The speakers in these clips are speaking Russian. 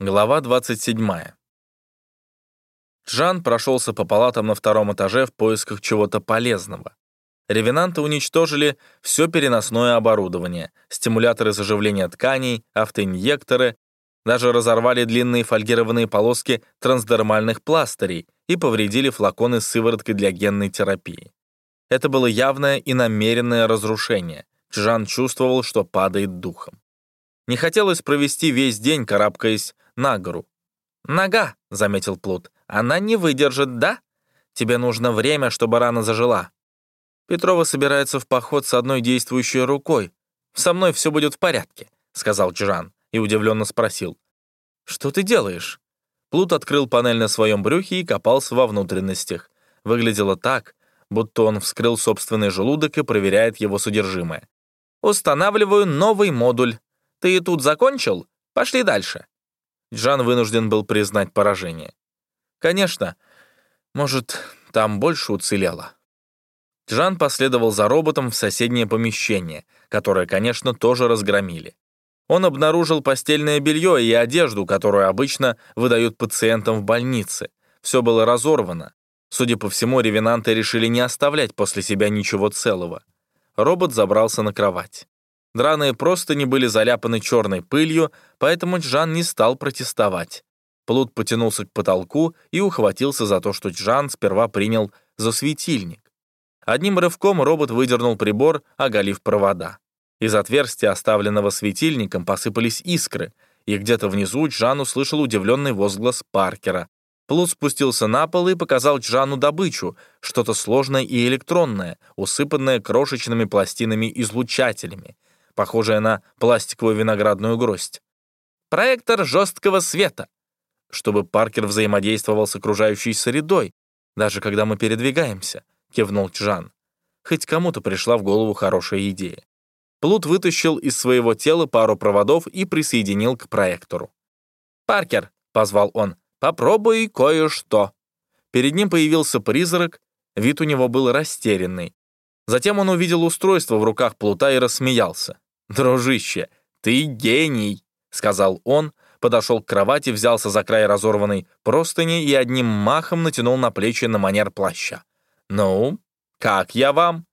Глава 27. Джан прошелся по палатам на втором этаже в поисках чего-то полезного. Ревенанты уничтожили все переносное оборудование, стимуляторы заживления тканей, автоинъекторы, даже разорвали длинные фольгированные полоски трансдермальных пластырей и повредили флаконы с сывороткой для генной терапии. Это было явное и намеренное разрушение. Джан чувствовал, что падает духом. Не хотелось провести весь день, карабкаясь на гору. «Нога», — заметил Плут, — «она не выдержит, да? Тебе нужно время, чтобы рана зажила». Петрова собирается в поход с одной действующей рукой. «Со мной все будет в порядке», — сказал Джан и удивленно спросил. «Что ты делаешь?» Плут открыл панель на своем брюхе и копался во внутренностях. Выглядело так, будто он вскрыл собственный желудок и проверяет его содержимое. «Устанавливаю новый модуль. Ты и тут закончил? Пошли дальше». Джан вынужден был признать поражение. «Конечно. Может, там больше уцелело». Джан последовал за роботом в соседнее помещение, которое, конечно, тоже разгромили. Он обнаружил постельное белье и одежду, которую обычно выдают пациентам в больнице. Все было разорвано. Судя по всему, ревенанты решили не оставлять после себя ничего целого. Робот забрался на кровать. Драные простыни были заляпаны черной пылью, поэтому Джан не стал протестовать. Плут потянулся к потолку и ухватился за то, что Джан сперва принял за светильник. Одним рывком робот выдернул прибор, оголив провода. Из отверстия, оставленного светильником, посыпались искры, и где-то внизу Джан услышал удивленный возглас Паркера. Плут спустился на пол и показал Джану добычу, что-то сложное и электронное, усыпанное крошечными пластинами-излучателями, похожее на пластиковую виноградную гроздь. Проектор жесткого света, чтобы Паркер взаимодействовал с окружающей средой, даже когда мы передвигаемся, кивнул Джан. Хоть кому-то пришла в голову хорошая идея. Плут вытащил из своего тела пару проводов и присоединил к проектору. «Паркер», — позвал он, — «попробуй кое-что». Перед ним появился призрак, вид у него был растерянный. Затем он увидел устройство в руках Плута и рассмеялся. «Дружище, ты гений!» — сказал он, подошел к кровати, взялся за край разорванной простыни и одним махом натянул на плечи на манер плаща. «Ну, как я вам?»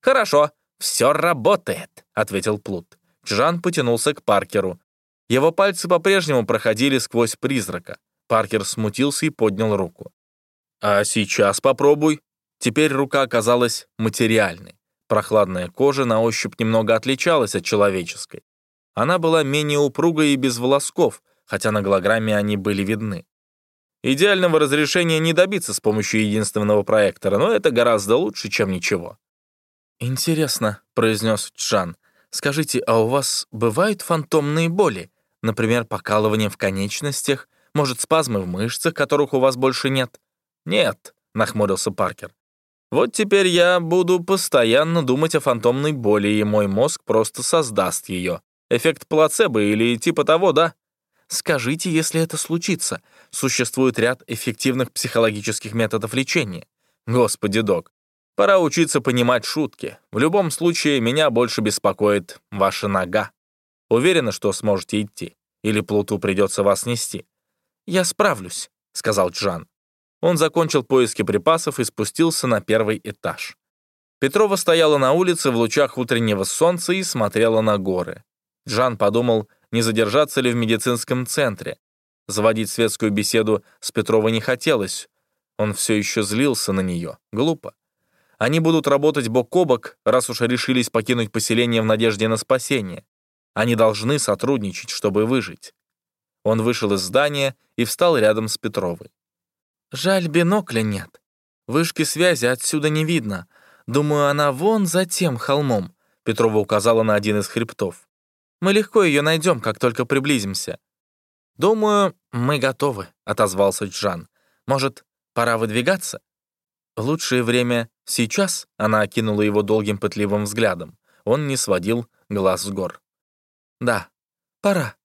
«Хорошо, все работает», — ответил Плут. Джан потянулся к Паркеру. Его пальцы по-прежнему проходили сквозь призрака. Паркер смутился и поднял руку. «А сейчас попробуй». Теперь рука оказалась материальной. Прохладная кожа на ощупь немного отличалась от человеческой. Она была менее упругой и без волосков, хотя на голограмме они были видны. Идеального разрешения не добиться с помощью единственного проектора, но это гораздо лучше, чем ничего. «Интересно», — произнес Чжан. «Скажите, а у вас бывают фантомные боли? Например, покалывание в конечностях? Может, спазмы в мышцах, которых у вас больше нет?» «Нет», — нахмурился Паркер. Вот теперь я буду постоянно думать о фантомной боли, и мой мозг просто создаст ее. Эффект плацебо или типа того, да? Скажите, если это случится. Существует ряд эффективных психологических методов лечения. Господи, док, пора учиться понимать шутки. В любом случае, меня больше беспокоит ваша нога. Уверена, что сможете идти? Или Плуту придется вас нести? «Я справлюсь», — сказал Джан. Он закончил поиски припасов и спустился на первый этаж. Петрова стояла на улице в лучах утреннего солнца и смотрела на горы. Джан подумал, не задержаться ли в медицинском центре. Заводить светскую беседу с Петровой не хотелось. Он все еще злился на нее. Глупо. Они будут работать бок о бок, раз уж решились покинуть поселение в надежде на спасение. Они должны сотрудничать, чтобы выжить. Он вышел из здания и встал рядом с Петровой. Жаль, бинокля нет. Вышки связи отсюда не видно. Думаю, она вон за тем холмом. Петрова указала на один из хребтов. Мы легко ее найдем, как только приблизимся. Думаю, мы готовы, отозвался Джан. Может, пора выдвигаться? Лучшее время сейчас, она окинула его долгим пытливым взглядом. Он не сводил глаз с гор. Да, пора.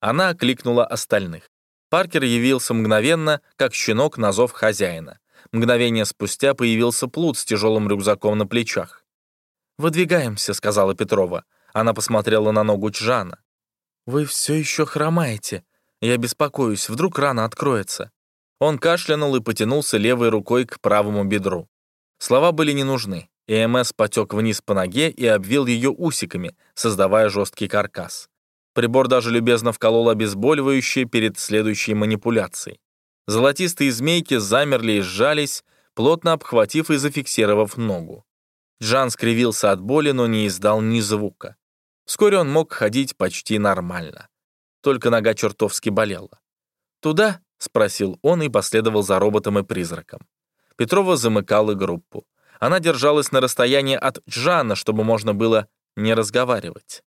Она окликнула остальных. Паркер явился мгновенно, как щенок на зов хозяина. Мгновение спустя появился Плут с тяжелым рюкзаком на плечах. «Выдвигаемся», — сказала Петрова. Она посмотрела на ногу Чжана. «Вы все еще хромаете. Я беспокоюсь, вдруг рана откроется». Он кашлянул и потянулся левой рукой к правому бедру. Слова были не нужны. ЭМС потек вниз по ноге и обвил ее усиками, создавая жесткий каркас. Прибор даже любезно вколол обезболивающее перед следующей манипуляцией. Золотистые змейки замерли и сжались, плотно обхватив и зафиксировав ногу. Джан скривился от боли, но не издал ни звука. Вскоре он мог ходить почти нормально. Только нога чертовски болела. «Туда?» — спросил он и последовал за роботом и призраком. Петрова замыкала группу. Она держалась на расстоянии от Джана, чтобы можно было не разговаривать.